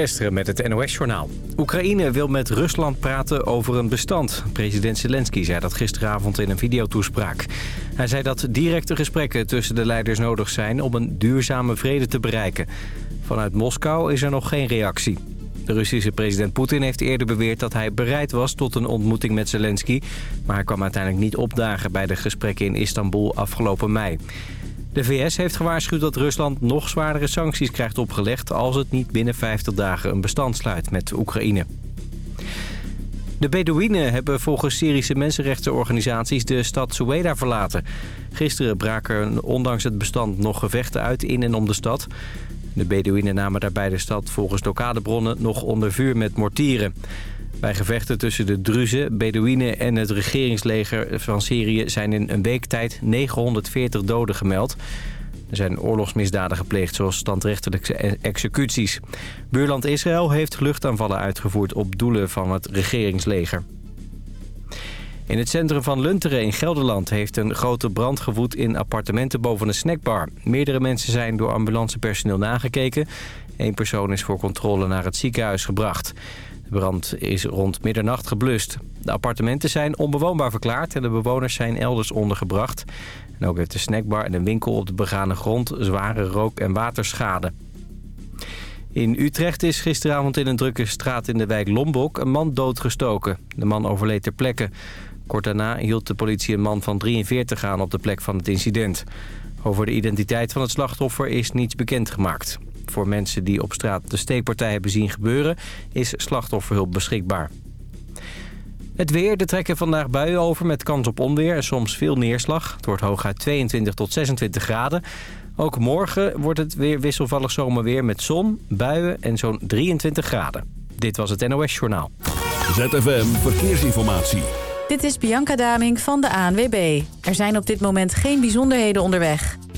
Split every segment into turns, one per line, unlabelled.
Gisteren met het NOS-journaal. Oekraïne wil met Rusland praten over een bestand. President Zelensky zei dat gisteravond in een videotoespraak. Hij zei dat directe gesprekken tussen de leiders nodig zijn... om een duurzame vrede te bereiken. Vanuit Moskou is er nog geen reactie. De Russische president Poetin heeft eerder beweerd dat hij bereid was tot een ontmoeting met Zelensky... maar hij kwam uiteindelijk niet opdagen bij de gesprekken in Istanbul afgelopen mei. De VS heeft gewaarschuwd dat Rusland nog zwaardere sancties krijgt opgelegd... als het niet binnen 50 dagen een bestand sluit met Oekraïne. De Bedouinen hebben volgens Syrische mensenrechtenorganisaties de stad Soueda verlaten. Gisteren braken ondanks het bestand nog gevechten uit in en om de stad. De Bedouinen namen daarbij de stad volgens lokale bronnen nog onder vuur met mortieren. Bij gevechten tussen de Druzen, Bedouinen en het regeringsleger van Syrië... zijn in een week tijd 940 doden gemeld. Er zijn oorlogsmisdaden gepleegd, zoals standrechtelijke executies. Buurland Israël heeft luchtaanvallen uitgevoerd op doelen van het regeringsleger. In het centrum van Lunteren in Gelderland heeft een grote brand gewoed in appartementen boven een snackbar. Meerdere mensen zijn door ambulancepersoneel nagekeken. Eén persoon is voor controle naar het ziekenhuis gebracht. De brand is rond middernacht geblust. De appartementen zijn onbewoonbaar verklaard en de bewoners zijn elders ondergebracht. En ook heeft de snackbar en een winkel op de begane grond zware rook- en waterschade. In Utrecht is gisteravond in een drukke straat in de wijk Lombok een man doodgestoken. De man overleed ter plekke. Kort daarna hield de politie een man van 43 aan op de plek van het incident. Over de identiteit van het slachtoffer is niets bekendgemaakt. Voor mensen die op straat de steekpartij hebben zien gebeuren... is slachtofferhulp beschikbaar. Het weer, er trekken vandaag buien over met kans op onweer en soms veel neerslag. Het wordt hooguit 22 tot 26 graden. Ook morgen wordt het weer wisselvallig zomerweer met zon, buien en zo'n 23 graden. Dit was het NOS Journaal.
ZFM Verkeersinformatie.
Dit is Bianca Daming van de ANWB. Er zijn op dit moment geen bijzonderheden onderweg.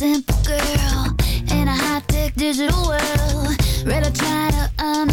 Simple girl in a high-tech digital world. Ready to try to understand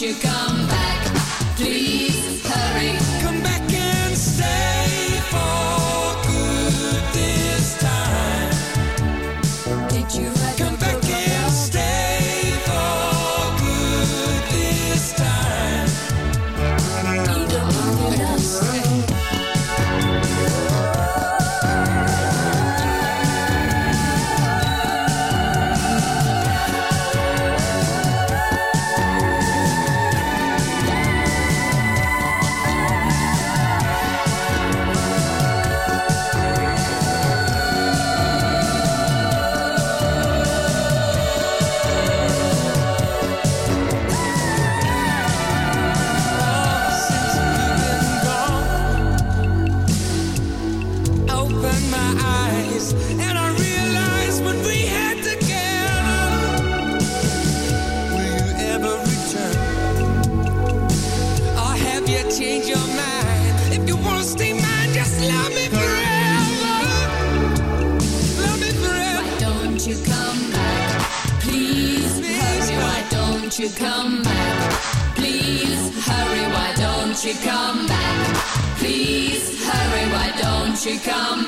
you
come We
come?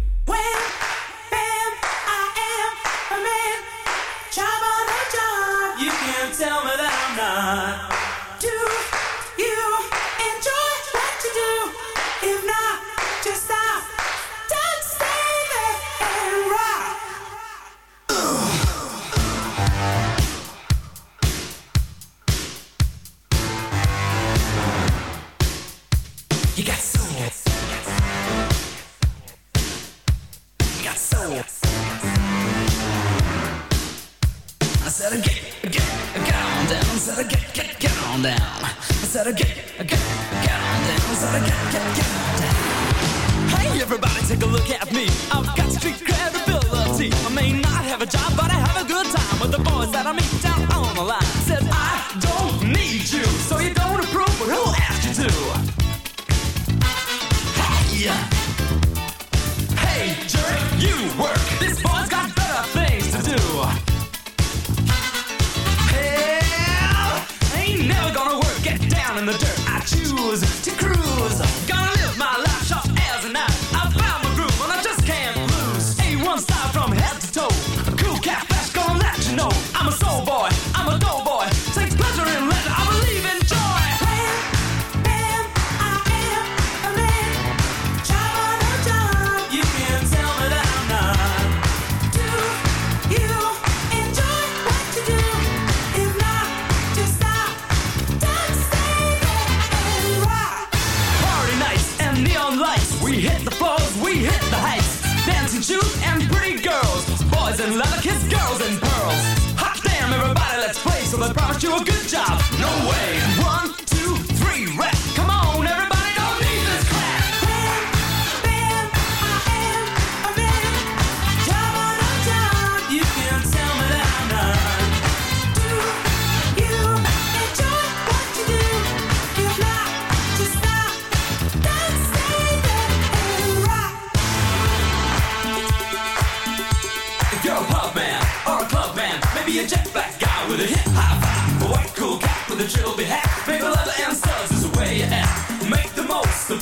you
a good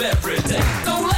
every day. Don't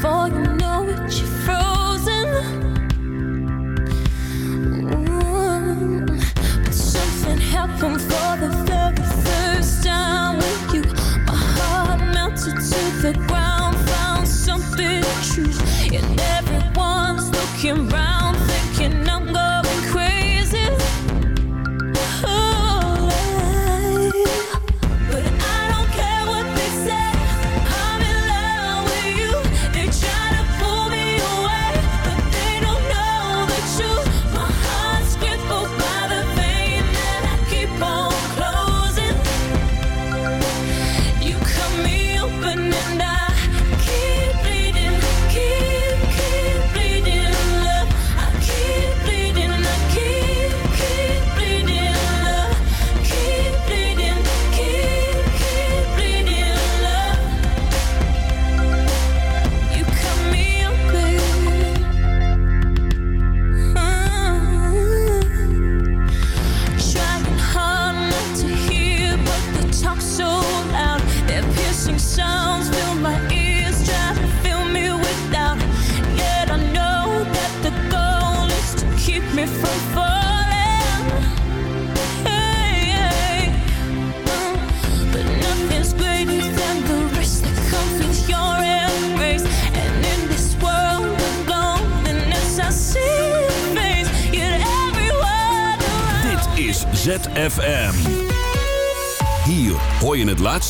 for you.